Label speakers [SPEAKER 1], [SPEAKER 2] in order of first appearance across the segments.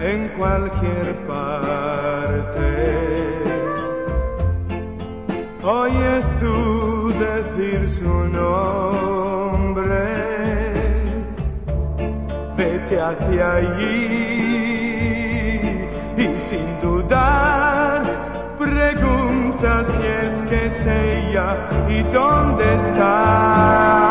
[SPEAKER 1] en cualquier parte. Oyes tú decir su nombre, vete hacia allí y sin dudar pregunta si es que es ella y dónde está.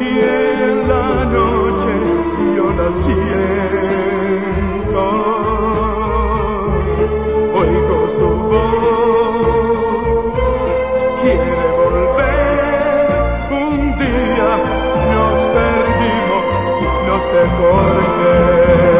[SPEAKER 1] Y en la noche yo la siento. Oigo su voz. Quiere volver. Un día nos perdimos, no sé por qué.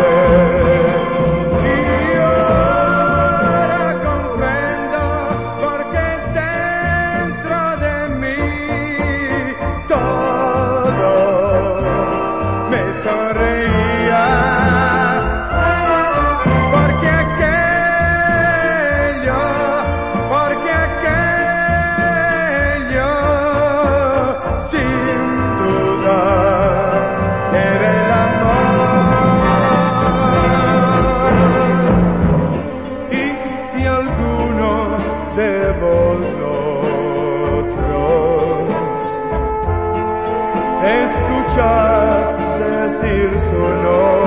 [SPEAKER 1] A mí.